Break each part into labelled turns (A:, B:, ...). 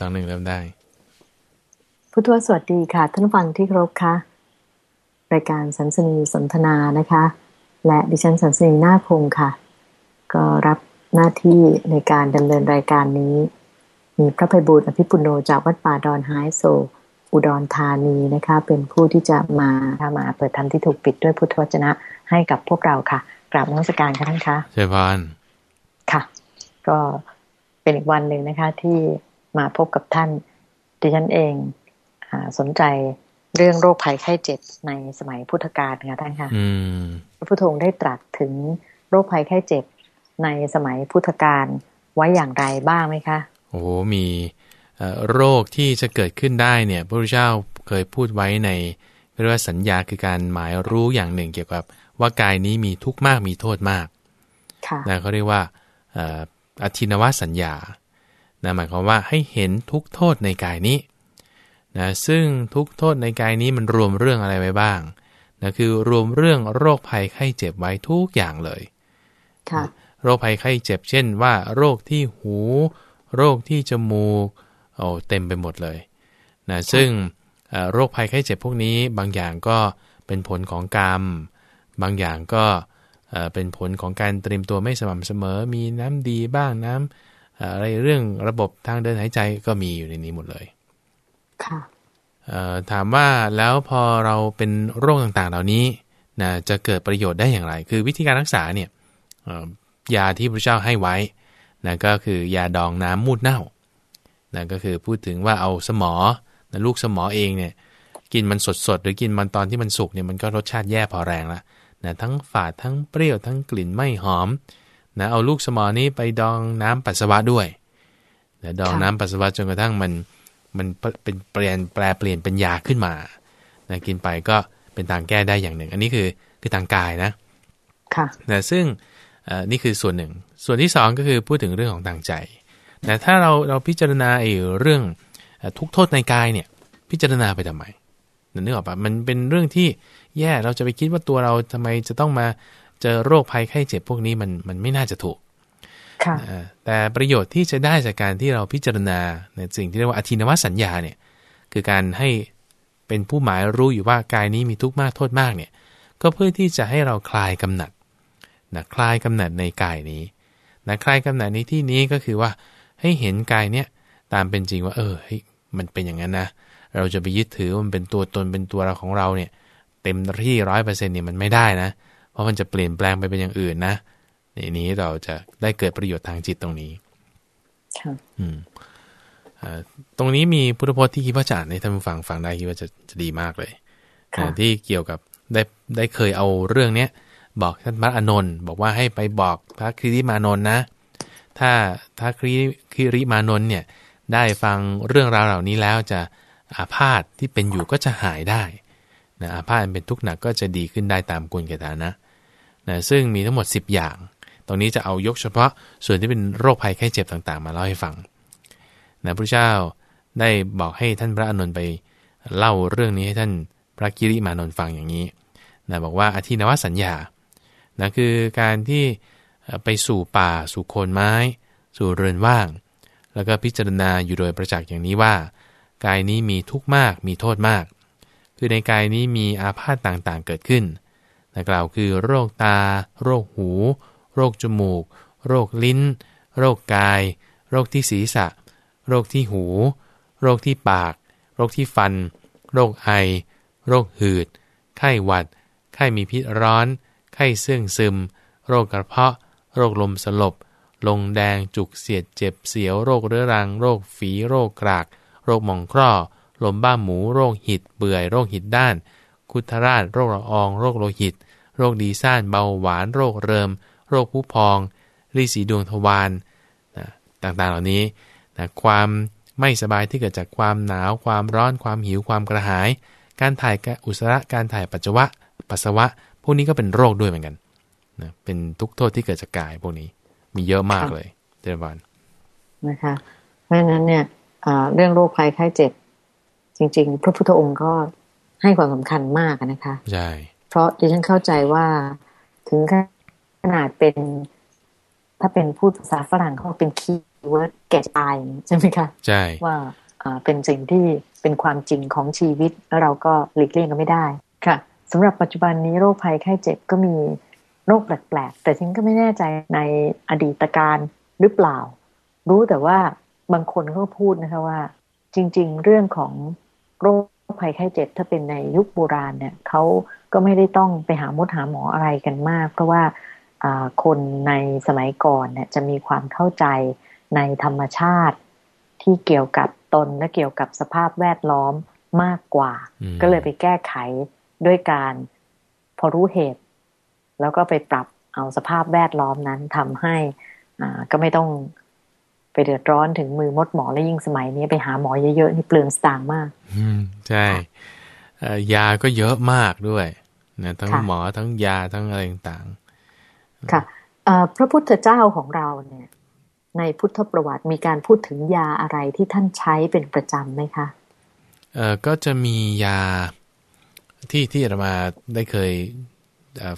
A: ตอนหนึ่งเริ่มได้
B: ผู้ทวสวัสดีค่ะ ท่านฟังที่ครบค่ะ รายการสันสนีสนทนานะคะ และดิฉันสันสนีนาคงค่ะ ก็รับหน้าที่ในการดำเนินรายการนี้ มีพระภัยบุตรอภิปุโนจากวัดป่าดอนไฮโซ อุดรธานีนะคะ เป็นผู้ที่จะมาทามาเปิดธรรมที่ถูกปิดด้วยพุทธวจนะให้กับพวกเราค่ะ กราบนักสการค่ะท่านคะ
A: เจ้าพาน
B: ค่ะ ก็เป็นอีกวันหนึ่งนะคะที่ มาพบกับท่านดิฉันเองอสนใจเรื่องโรคภัยไข้เจ็บในสมัยพุทธกาลค่ะท่านคะพระพุทโธได้ตรัสถึงโรคภัยไข้เจ็บในสมัยพุทธกาลไว้อย่างไรบ้างไหมคะ
A: โอ้โหมีโรคที่จะเกิดขึ้นได้เนี่ยพระพุทธเจ้าเคยพูดไว้ในเรียกว่าสัญญาคือการหมายรู้อย่างหนึ่งเกี่ยวกับ ว่ากายนี้มีทุกข์มากมีโทษมากนะเขาเรียกว่าอธินวสัญญา นะหมายความว่าให้เห็นทุกโทษในกายนี้นะซึ่งทุกโทษในกายนี้มันรวมเรื่องอะไรไว้บ้างนะคือรวมเรื่องโรคภัยไข้เจ็บไว้ทุกอย่างเลยโรคภัยไข้เจ็บเช่นว่า โรคที่หู โรคที่จมูกโอ้เต็มไปหมดเลยนะซึ่งโรคภัยไข้เจ็บพวกนี้บางอย่างก็เป็นผลของกรรม บางอย่างก็เป็นผลของการเตรียมตัวไม่สม่ำเสมอ มีน้ำดีบ้างน้ำ อะไรเรื่องระบบทางเดินหายใจก็มีอยู่ในนี้หมดเลย
B: ค่ะ
A: ถามว่าแล้วพอเราเป็นโรคต่างๆ เหล่านี้นะจะเกิดประโยชน์ได้อย่างไร คือวิธีการรักษาเนี่ยยาที่พระเจ้าให้ไว้นะก็คือยาดองน้ำมูดเน่านะก็คือพูดถึงว่าเอาสมอนะลูกสมอเองเนี่ยกินมันสดๆ หรือกินมันตอนที่มันสุกเนี่ยมันก็รสชาติแย่พอแรงละนะทั้งฝาดทั้งเปรี้ยวทั้งกลิ่นไม่หอม นะเอาลูกสมอนี้ไปดองน้ำปัสสาวะด้วยนะดองน้ำปัสสาวะจนกระทั่งมันมันเป็นเปลี่ยนแปลเปลี่ยนเป็นยาขึ้นมานะกินไปก็เป็นทางแก้ได้อย่างหนึ่ง อันนี้คือคือทางกายนะ
B: ค่ะ
A: นะซึ่งนี่คือส่วนหนึ่ง ส่วนที่2ก็คือพูดถึงเรื่องของทางใจแต่ถ้าเราเราพิจารณาไอ้เรื่องทุกโทษในกายเนี่ย พิจารณาไปทำไมนึกออกปะมันเป็นเรื่องที่แย่เราจะไปคิดว่าตัวเราทำไมจะต้องมา เจอโรคภัยไข้เจ็บพวกนี้มันมันไม่น่าจะถูกแต่ประโยชน์ที่จะได้จากการที่เราพิจารณาในสิ่งที่เรียกว่าอธินวสัญญาเนี่ยคือการให้เป็นผู้หมายรู้อยู่ว่ากายนี้มีทุกข์มากโทษมากเนี่ยก็เพื่อที่จะให้เราคลายกำหนัดนะคลายกำหนัดในกายนี้นะคลายกำหนัดในที่นี้ก็คือว่าให้เห็นกายเนี่ยตามเป็นจริงว่า เออเฮ้ยมันเป็นอย่างนั้นนะ เราจะไปยึดถือมันเป็นตัวตนเป็นตัวเราของเราเนี่ย เต็มที่ร้อยเปอร์เซ็นต์เนี่ยมันไม่ได้นะเพ ราะมันจะเปลี่ยนแปลงไปเป็นอย่างอื่นนะในนี้เราจะได้เกิดประโยชน์ทางจิตตรงนี้อืมตรงนี้มีพุทธพจน์ที่คิดว่าจะอ่านให้ท่านฟังฟังได้คิดว่าจะจะดีมากเลยที่เกี่ยวกับได้ได้เคยเอาเรื่องเนี้ยบอกท่านพระอานนท์บอกว่าให้ไปบอกพระคริมานนท์นะ ถ้าถ้าคริคริมานนท์เนี่ย ได้ฟังเรื่องราวเหล่านี้แล้วจะอาพาธที่เป็นอยู่ก็จะหายได้นะอาพาธเป็นทุกข์หนักก็จะดีขึ้นได้ตามกุลเกตานะ นะซึ่งมีทั้งหมด 10 อย่าง ตรงนี้จะเอายกเฉพาะส่วนที่เป็นโรคภัยไข้เจ็บต่างๆ มาเล่าให้ฟังนะพระเจ้าได้บอกให้ท่านพระอนุนไปเล่าเรื่องนี้ให้ท่านพระกิริมานนท์ฟังอย่างนี้นะบอกว่าอธินวสัญญานะคือการที่ไปสู่ป่าสู่โคนไม้ สู่เรือนว่าง แล้วก็พิจารณาอยู่โดยประจักษ์อย่างนี้ว่า กายนี้มีทุกข์มากมีโทษมาก คือในกายนี้มีอาพาธต่างๆเกิดขึ้น นะกล่าวคือโรคตา โรคหู โรคจมูก โรคลิ้น โรคกาย โรคที่ศีรษะ โรคที่หู โรคที่ปาก โรคที่ฟัน โรคไอ โรคหืด ไข้หวัด ไข้มีพิษร้อน ไข้เสื่องซึม โรคกระเพาะ โรคลมสลบ ลงแดงจุกเสียดเจ็บเสียว โรคเรื้อรัง โรคฝี โรคกราก โรคหมองคร่อลมบ้าหมู โรคหิด เบื่อย โรคหิดด้าน คุทราช โรคละออง โรคโลหิต โรคดีซ่านเบาหวาน โรคเริม โรคผู้พองรีสีดวงทวารนะต่างๆเหล่านี้นะความไม่สบายที่เกิดจากความหนาว ความร้อน ความหิว ความกระหาย การถ่ายอุจจาระ การถ่ายปัสสาวะ ปัสสาวะ พวกนี้ก็เป็นโรคด้วยเหมือนกันนะเป็นทุกโทษที่เกิดจากกายพวกนี้ มีเยอะมากเลยเจริญวัน
B: นะคะ เพราะฉะนั้นเนี่ยเรื่องโรคภัยไข้เจ็บ จริง ๆ พระพุทธองค์ก็ให้ความสำคัญมากนะคะ
A: ใช่
B: เพราะดิฉันเข้าใจว่าถึงขนาดเป็น ถ้าเป็นพูดภาษาฝรั่งเขาเป็น keyword แก่ตายใช่ไหมคะ
A: ใช่
B: ว่าเป็นสิ่งที่เป็นความจริงของชีวิตแล้วเราก็หลีกเลี่ยงกันไม่ได้ค่ะสำหรับปัจจุบันนี้โรคภัยไข้เจ็บก็มีโรคแปลกๆแต่ดิฉันก็ไม่แน่ใจในอดีตกาลหรือเปล่า รู้แต่ว่าบางคนก็พูดนะคะว่า จริง ๆ เรื่องของโรคภัยไข้เจ็บถ้าเป็นในยุคโบราณเนี่ยเขา ก็ไม่ได้ต้องไปหามดหาหมออะไรกันมาก เพราะว่าคนในสมัยก่อนเนี่ยจะมีความเข้าใจในธรรมชาติที่เกี่ยวกับตนและเกี่ยวกับสภาพแวดล้อมมากกว่า ก็เลยไปแก้ไขด้วยการพอรู้เหตุ แล้วก็ไปปรับเอาสภาพแวดล้อมนั้นทำให้อ่าก็ไม่ต้องไปเดือดร้อนถึงมือมดหมอและยิ่งสมัยนี้ไปหาหมอเยอะๆนี่เปลืองสตางค์มาก
A: อืมใช่ ยาก็เยอะมากด้วยนะทั้งหมอทั้งยาทั้งอะไรต่าง
B: ๆ ค่ะพระพุทธเจ้าของเราเนี่ย ในพุทธประวัติมีการพูดถึงยาอะไรที่ท่านใช้เป็นประจำไหมคะ
A: เออก็จะมียาที่ที่อาตมาได้เคย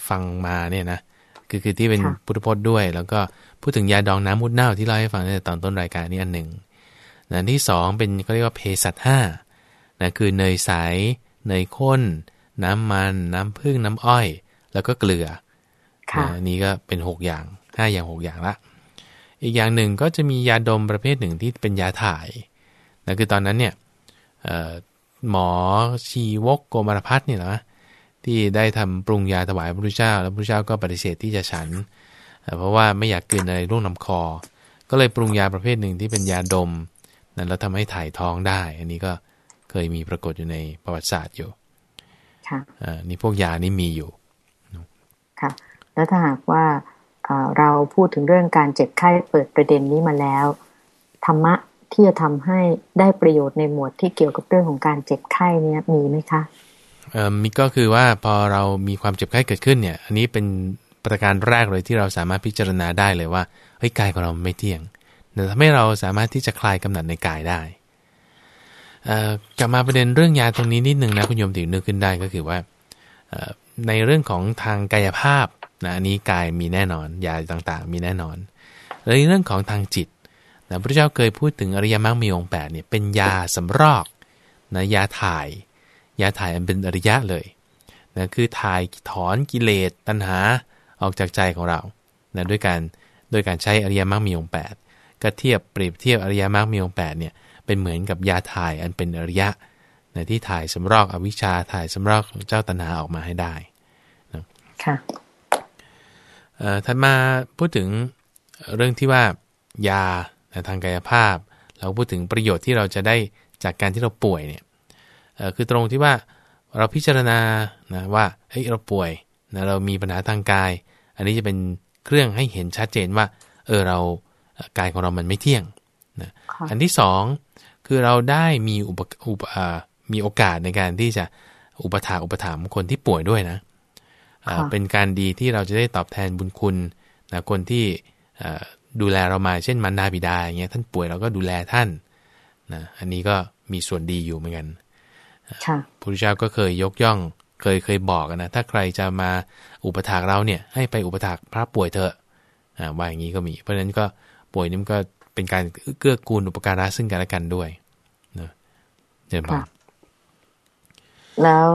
A: ฟังมาเนี่ยนะคือคือที่เป็นพุทธพจน์ด้วย แล้วก็พูดถึงยาดองน้ำมุดเน่าที่เล่าให้ฟังในตอนต้นรายการนี้อันหนึ่งนะที่สองเป็นเขาเรียกว่าเพสัตห้านะคือเนยใส เนยข้น น้ำมัน น้ำผึ้งน้ำอ้อย แล้วก็เกลือนะนี้ก็เป็นหกอย่างห้าอย่างหกอย่างละอีกอย่างหนึ่งก็จะมียาดมประเภทหนึ่งที่เป็นยาถ่ายนะคือตอนนั้นเนี่ยหมอชีวกโกมารพัฒเนี่ยนะที่ได้ทำปรุงยาถวายพระพุทธเจ้า แล้วพระพุทธเจ้าก็ปฏิเสธที่จะฉัน เพราะว่าไม่อยากกินอะไรร่วงน้ำคอ ก็เลยปรุงยาประเภทหนึ่งที่เป็นยาดมนั้นแล้วทำให้ถ่ายท้องได้ อันนี้ก็ เคยมีปรากฏอยู่ในประวัติศาสตร์อยู่
B: ค่ะ
A: นี่พวกยานี่มีอยู่
B: ค่ะ แล้วถ้าหากว่าเราพูดถึงเรื่องการเจ็บไข้เปิดประเด็นนี้มาแล้ว ธรรมะที่จะทำให้ได้ประโยชน์ในหมวดที่เกี่ยวกับเรื่องของการเจ็บไข้เนี้ยมีไหมคะ
A: เอ่อมีก็คือว่าพอเรามีความเจ็บไข้เกิดขึ้นเนี่ย อันนี้เป็นประการแรกเลยที่เราสามารถพิจารณาได้เลยว่าเฮ้ยกายของเราไม่เที่ยงแต่ทำให้เราสามารถที่จะคลายกำหนัดในกายได้ กลับมาประเด็นเรื่องยาตรงนี้นิดหนึ่งนะคุณโยมถึงนึกขึ้นได้ก็คือว่าในเรื่องของทางกายภาพนะอันนี้กายมีแน่นอนยาต่างๆ มีแน่นอนแล้วในเรื่องของทางจิตนะพระเจ้าเคยพูดถึงอริยมรรคมีองค์แปดเนี่ยเป็นยาสำรอกนะยาถ่าย ยาถ่ายอันเป็นอริยะเลยนะคือถ่ายถอนกิเลสตัณหาออกจากใจของเรานะด้วยการด้วยการใช้อริยมรรคมีองค์แปดก็เทียบเปรียบเทียบอริยมรรคมีองค์แปดเนี่ย เป็นเหมือนกับยาถ่ายอันเป็นอริยะนะที่ถ่ายสำรอกอวิชชาถ่ายสำรอกเจ้าตัณหาออกมาให้ได้นะ
B: ค่ะ
A: เอ่อถัดมาพูดถึงเรื่องที่ว่ายาทางกายภาพ เราพูดถึงประโยชน์ที่เราจะได้จากการที่เราป่วยเนี่ยคือตรงที่ว่าเราพิจารณานะว่าเฮ้ยเราป่วยนะเรามีปัญหาทางกาย อันนี้จะเป็นเครื่องให้เห็นชัดเจนว่า เออเรากายของเรามันไม่เที่ยงนะอันที่สอง คือเราได้มีอุปอุปมีโอกาสในการที่จะอุปถาอุปถัมภ์คนที่ป่วยด้วยนะเป็นการดีที่เราจะได้ตอบแทนบุญคุณนะคนที่ดูแลเรามาเช่นมันดาบิดาอย่างเงี้ยท่านป่วยเราก็ดูแลท่านนะอันนี้ก็มีส่วนดีอยู่เหมือนกันพระพุทธเจ้าก็เคยยกย่อง เคยเคยบอกนะถ้าใครจะมาอุปถากเราเนี่ยให้ไปอุปถากพระป่วยเถอะว่าอย่างนี้ก็มี เพราะฉะนั้นก็ป่วยนี่มันก็เป็นการเกื้อกูลอุปการะซึ่งกันและกันด้วยนะ เดินพอ
B: แล้ว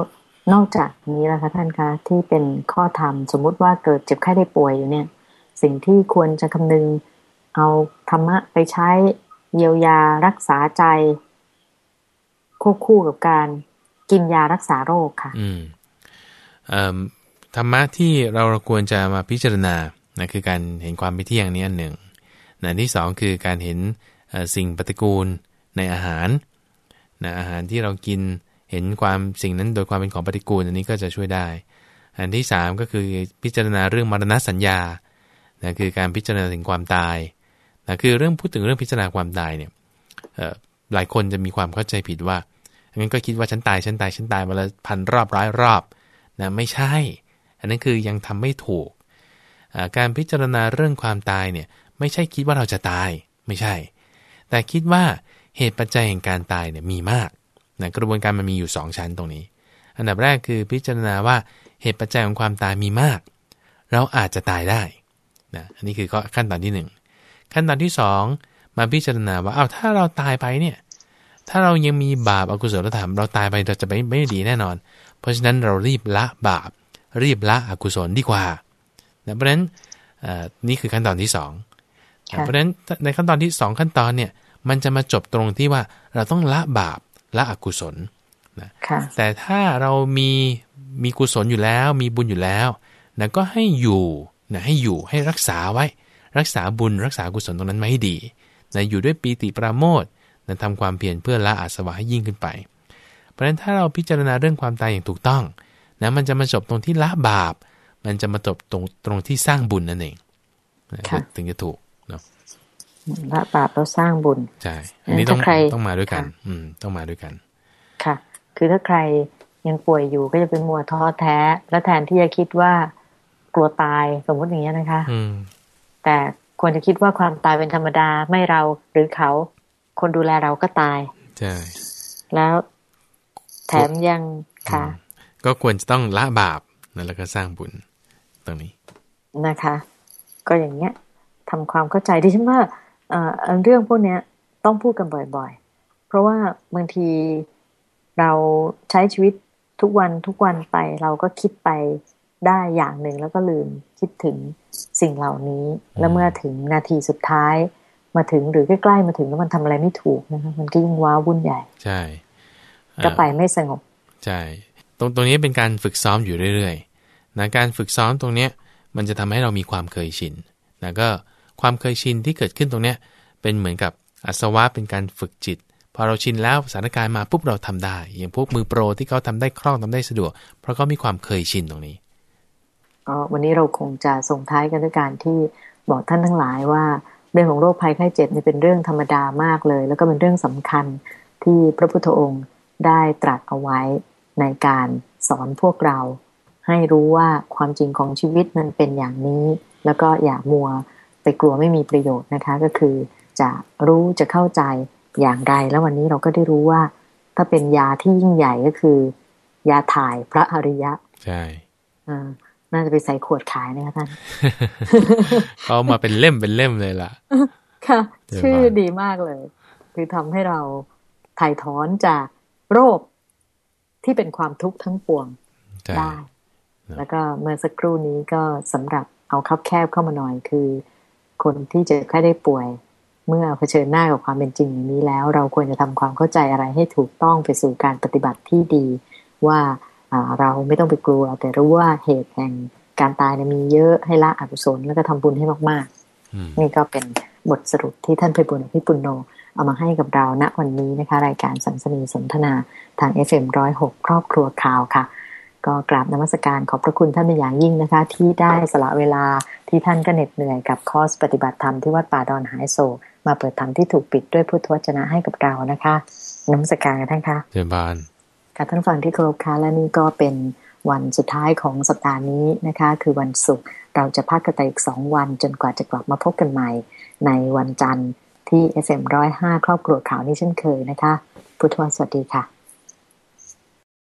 B: นอกจากนี้นะคะท่านคะที่เป็นข้อธรรมสมมุติว่าเกิดเจ็บไข้ได้ป่วยอยู่เนี่ย สิ่งที่ควรจะคำนึงเอาธรรมะไปใช้เยียวยารักษาใจ ควบคู่กับการกินยารักษาโรคค่ะ
A: อืมธรรมะที่เราควรจะมาพิจารณานะคือการเห็นความไม่เที่ยงนี้อันหนึ่งนะที่สองคือการเห็นสิ่งปฏิกูลในอาหาร นะอาหารที่เรากินเห็นความสิ่งนั้นโดยความเป็นของปฏิกูล อันนี้ก็จะช่วยได้ อันที่สามก็คือพิจารณาเรื่องมรณะสัญญานะคือการพิจารณาถึงความตายนะคือเรื่องพูดถึงเรื่องพิจารณาความตายเนี่ยหลายคนจะมีความเข้าใจผิดว่างั้นก็คิดว่าฉันตายฉันตายฉันตายมาแล้วพันรอบร้อยรอบนะไม่ใช่ อันนั้นคือยังทำไม่ถูก การพิจารณาเรื่องความตายเนี่ยไม่ใช่คิดว่าเราจะตายไม่ใช่ แต่คิดว่า เหตุปัจจัยแห่งการตายเนี่ยมีมากนะกระบวนการมันมีอยู่ 2 ชั้นตรงนี้ อันดับแรกคือพิจารณาว่าเหตุปัจจัยของความตายมีมาก เราอาจจะตายได้นะอันนี้คือขั้นตอนที่ 1 ขั้นตอนที่ 2 มาพิจารณาว่าอ้าวถ้าเราตายไปเนี่ย ถ้าเรายังมีบาปอกุศลธรรม เราตายไปเราจะไม่ไม่ดีแน่นอน เพราะฉะนั้นเรารีบละบาป รีบละอกุศลดีกว่าเพราะฉะนั้นนี่คือขั้นตอนที่สองเพราะฉะนั้นในขั้นตอนที่สองขั้นตอนเนี่ย มันจะมาจบตรงที่ว่าเราต้องละบาปละอกุศลนะแต่ถ้าเรามีมีกุศลอยู่แล้ว มีบุญอยู่แล้วนะก็ให้อยู่นะให้อยู่ให้รักษาไว้ รักษาบุญรักษากุศลตรงนั้นไว้ให้ดีนะอยู่ด้วยปีติปราโมทนะทำความเพียรเพื่อละอาสวะให้ยิ่งขึ้นไป เพราะฉะนั้นถ้าเราพิจารณาเรื่องความตายอย่างถูกต้องนะมันจะมาจบตรงที่ละบาป มันจะมาจบตรงตรงที่สร้างบุญนั่นเองถึงจะถูกเนาะ
B: ละบาปแล้วสร้างบุญ
A: ใช่อันนี้ต้องต้องมาด้วยกัน อืม ต้องมาด้วยกัน
B: ค่ะ คือถ้าใครยังป่วยอยู่ก็จะเป็นมัวท้อแท้ แล้วแทนที่จะคิดว่ากลัวตายสมมติอย่างนี้นะคะ
A: อื
B: แต่ควรจะคิดว่าความตายเป็นธรรมดาไม่เราหรือเขา คนดูแลเราก็ตาย
A: ใช่
B: แล้วแถมยังค่ะ
A: ก็ควรจะต้องละบาปแล้วก็สร้างบุญตรงนี้
B: นะคะ ก็อย่างเงี้ยทำความเข้าใจที่ฉันว่า เรื่องพวกเนี้ยต้องพูดกันบ่อยๆ เพราะว่าบางทีเราใช้ชีวิตทุกวันทุกวันไปเราก็คิดไปได้อย่างหนึ่งแล้วก็ลืมคิดถึงสิ่งเหล่านี้ แล้วเมื่อถึงนาทีสุดท้าย มาถึงหรือใกล้ๆมาถึงแล้วมันทำอะไรไม่ถูกนะคะมันก็ยิ่งว้าวุ่นใหญ่
A: ใช่
B: ก็ไปไม่สงบ
A: ใช่ ตรงตรงนี้เป็นการฝึกซ้อมอยู่เรื่อยๆนะการฝึกซ้อมตรงเนี้ยมันจะทำให้เรามีความเคยชินนะก็ ความเคยชินที่เกิดขึ้นตรงเนี้ยเป็นเหมือนกับอสวะเป็นการฝึกจิต พอเราชินแล้วสถานการณ์มาปุ๊บเราทำได้ อย่างพวกมือโปรที่เขาทำได้คล่องทำได้สะดวก เพราะเขามีความเคยชินตรงนี้
B: ก็วันนี้เราคงจะส่งท้ายกันด้วยการที่บอกท่านทั้งหลายว่าเรื่องของโรคภัยไข้เจ็บนี่เป็นเรื่องธรรมดามากเลย แล้วก็เป็นเรื่องสำคัญที่พระพุทธองค์ได้ตรัสเอาไว้ในการสอนพวกเรา ให้รู้ว่าความจริงของชีวิตมันเป็นอย่างนี้ แล้วก็อย่ามัว ไปกลัวไม่มีประโยชน์นะคะ ก็คือจะรู้จะเข้าใจอย่างไร แล้ววันนี้เราก็ได้รู้ว่า ถ้าเป็นยาที่ยิ่งใหญ่ก็คือ ยาถ่ายพระอริยะ
A: ใช่
B: น่าจะไปใส่ขวดขายนะคะท่าน
A: เขามาเป็นเล่มเป็นเล่มเลยล่ะ
B: ค่ะ ชื่อดีมากเลย คือทำให้เราถ่ายถอนจากโรคที่เป็นความทุกข์ทั้งปวงได้ แล้วก็เมื่อสักครู่นี้ก็สำหรับเอาคับแคบเข้ามาหน่อยคือ คนที่จะแค่ได้ป่วย เมื่อเผชิญหน้ากับความเป็นจริงอย่างนี้แล้ว เราควรจะทำความเข้าใจอะไรให้ถูกต้องไปสู่การปฏิบัติที่ดี ว่าเราไม่ต้องไปกลัว แต่รู้ว่าเหตุแห่งการตายมีเยอะให้ละอกุศลแล้วก็ทำบุญให้มากๆ นี่ก็เป็นบทสรุปที่ท่านเพบุญพิปุณโญเอามาให้กับเราณวันนี้นะคะ รายการสัมสนีสนทนาทาง FM106 ครอบครัวข่าวค่ะ ก็กราบนมัสการขอบพระคุณท่านเป็นอย่างยิ่งนะคะ ที่ได้สละเวลา ที่ท่านก็เหน็ดเหนื่อยกับคอร์สปฏิบัติธรรมที่วัดป่าดอนหายโศกมาเปิดธรรมที่ถูกปิดด้วยพุทธวจนะให้กับเรานะคะนมัสการกันท่านคะ
A: เจริญบาน
B: ค่ะท่านฟังที่เคารพค่ะและนี่ก็เป็นวันสุดท้ายของสัปดาห์นี้นะคะ คือวันศุกร์เราจะพักกันไปอีกสองวันจนกว่าจะกลับมาพบกันใหม่ ในวันจันทร์ที่ FM105 ครอบครัวข่าวนี้เช่นเคยนะคะ พุทธวสวัสดีค่ะ